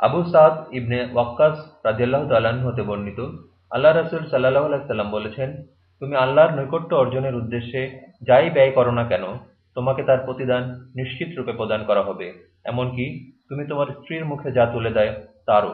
আবু সাদ ইবনে ওয়াক্কাস রাজিয়াল্লাহ তাল্লাহ্ন হতে বর্ণিত আল্লাহ রাসুল সাল্লাহ আলাইসাল্লাম বলেছেন, তুমি আল্লাহর নৈকট্য অর্জনের উদ্দেশ্যে যাই ব্যয় করো না কেন, তোমাকে তার প্রতিদান নিশ্চিত রূপে প্রদান করা হবে। এমনকি তুমি তোমার স্ত্রীর মুখে যা তুলে দেয়, তারও।